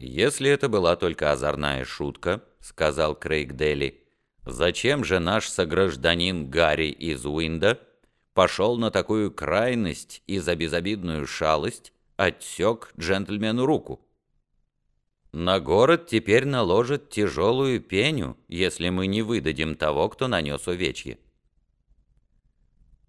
«Если это была только озорная шутка», — сказал Крейг Дели, «зачем же наш согражданин Гарри из Уинда пошел на такую крайность и за безобидную шалость отсек джентльмену руку?» «На город теперь наложат тяжелую пеню, если мы не выдадим того, кто нанес увечье».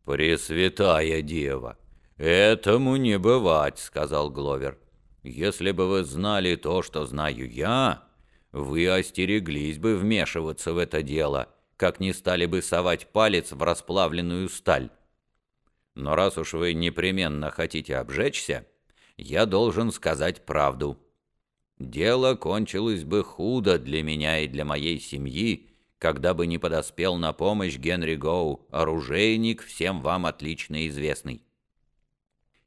«Пресвятая дева, этому не бывать», — сказал Гловер. Если бы вы знали то, что знаю я, вы остереглись бы вмешиваться в это дело, как не стали бы совать палец в расплавленную сталь. Но раз уж вы непременно хотите обжечься, я должен сказать правду. Дело кончилось бы худо для меня и для моей семьи, когда бы не подоспел на помощь Генри Гоу, оружейник, всем вам отлично известный.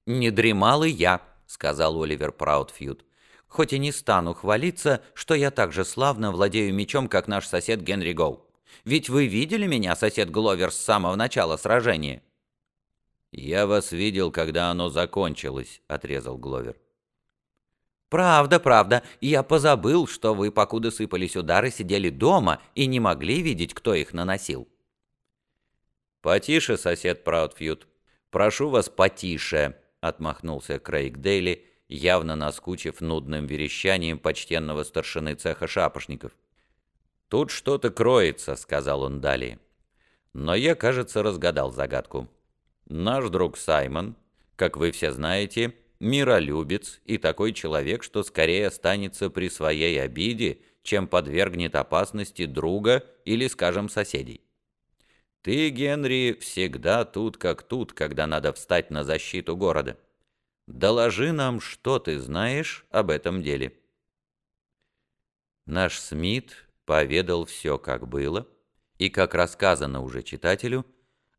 «Не дремал и я», — сказал Оливер Праудфьюд. «Хоть и не стану хвалиться, что я так же славно владею мечом, как наш сосед Генри Гоу. Ведь вы видели меня, сосед Гловер, с самого начала сражения?» «Я вас видел, когда оно закончилось», — отрезал Гловер. «Правда, правда. Я позабыл, что вы, покуда сыпались удары, сидели дома и не могли видеть, кто их наносил». «Потише, сосед Праудфьюд. Прошу вас, потише», отмахнулся Крейг Дейли, явно наскучив нудным верещанием почтенного старшины цеха шапошников. «Тут что-то кроется», — сказал он далее. «Но я, кажется, разгадал загадку. Наш друг Саймон, как вы все знаете, миролюбец и такой человек, что скорее останется при своей обиде, чем подвергнет опасности друга или, скажем, соседей. Ты, Генри, всегда тут как тут, когда надо встать на защиту города. Доложи нам, что ты знаешь об этом деле». Наш Смит поведал все, как было, и, как рассказано уже читателю,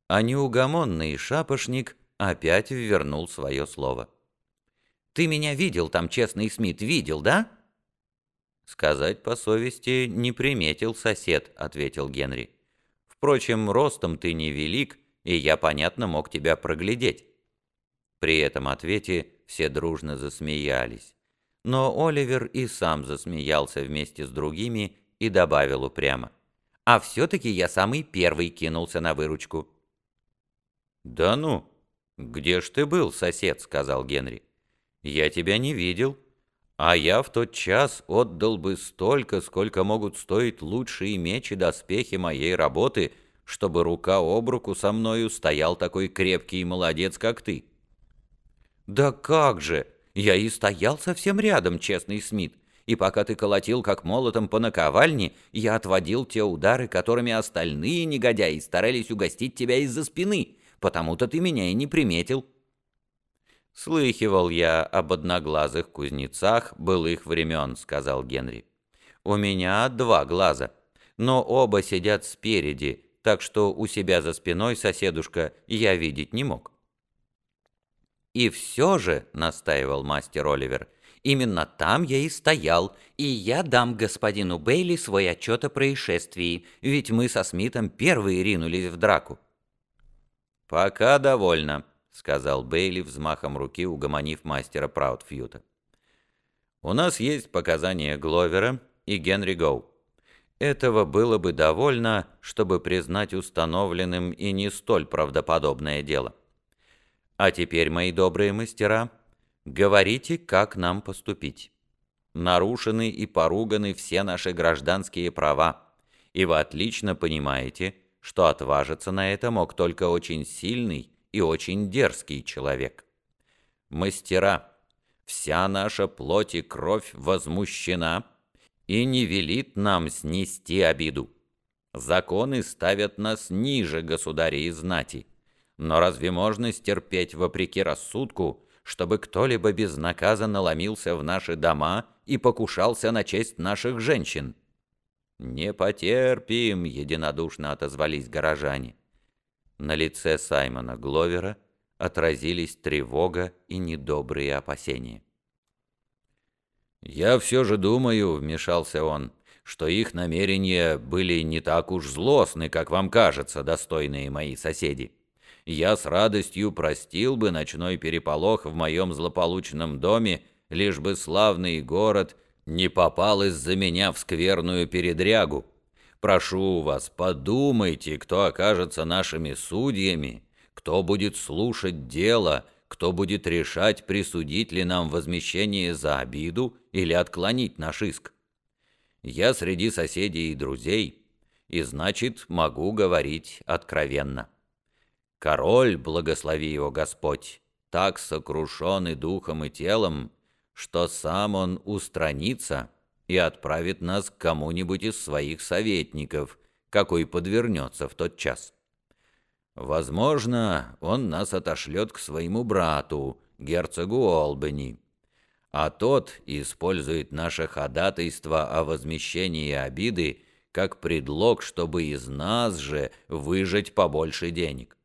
а неугомонный шапошник опять ввернул свое слово. «Ты меня видел там, честный Смит, видел, да?» «Сказать по совести не приметил сосед», — ответил Генри. Впрочем, ростом ты невелик, и я, понятно, мог тебя проглядеть». При этом ответе все дружно засмеялись. Но Оливер и сам засмеялся вместе с другими и добавил упрямо. «А все-таки я самый первый кинулся на выручку». «Да ну, где ж ты был, сосед?» — сказал Генри. «Я тебя не видел, а я в тот час отдал бы столько, сколько могут стоить лучшие мечи доспехи моей работы, чтобы рука об руку со мною стоял такой крепкий и молодец, как ты». «Да как же! Я и стоял совсем рядом, честный Смит, и пока ты колотил как молотом по наковальне, я отводил те удары, которыми остальные негодяи старались угостить тебя из-за спины, потому-то ты меня и не приметил». «Слыхивал я об одноглазых кузнецах былых времен», — сказал Генри. «У меня два глаза, но оба сидят спереди, так что у себя за спиной соседушка я видеть не мог». «И все же», — настаивал мастер Оливер, — «именно там я и стоял, и я дам господину Бейли свой отчет о происшествии, ведь мы со Смитом первые ринулись в драку». «Пока довольно», — сказал Бейли взмахом руки, угомонив мастера Праудфьюта. «У нас есть показания Гловера и Генри Гоу. Этого было бы довольно, чтобы признать установленным и не столь правдоподобное дело. А теперь, мои добрые мастера, говорите, как нам поступить. Нарушены и поруганы все наши гражданские права, и вы отлично понимаете, что отважиться на это мог только очень сильный и очень дерзкий человек. Мастера, вся наша плоть и кровь возмущена и не велит нам снести обиду. Законы ставят нас ниже государя и знати. Но разве можно стерпеть вопреки рассудку, чтобы кто-либо безнаказанно ломился в наши дома и покушался на честь наших женщин? «Не потерпим», — единодушно отозвались горожане. На лице Саймона Гловера отразились тревога и недобрые опасения. «Я все же думаю», — вмешался он, — «что их намерения были не так уж злостны, как вам кажется, достойные мои соседи. Я с радостью простил бы ночной переполох в моем злополучном доме, лишь бы славный город не попал из-за меня в скверную передрягу. Прошу вас, подумайте, кто окажется нашими судьями, кто будет слушать дело, кто будет решать, присудить ли нам возмещение за обиду или отклонить наш иск. Я среди соседей и друзей, и значит, могу говорить откровенно. Король, благослови его Господь, так сокрушен и духом, и телом, что сам он устранится и отправит нас к кому-нибудь из своих советников, какой подвернется в тот час. Возможно, он нас отошлет к своему брату, герцогу Олбани, а тот использует наше ходатайство о возмещении обиды как предлог, чтобы из нас же выжать побольше денег.